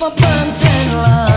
For a bunch and love.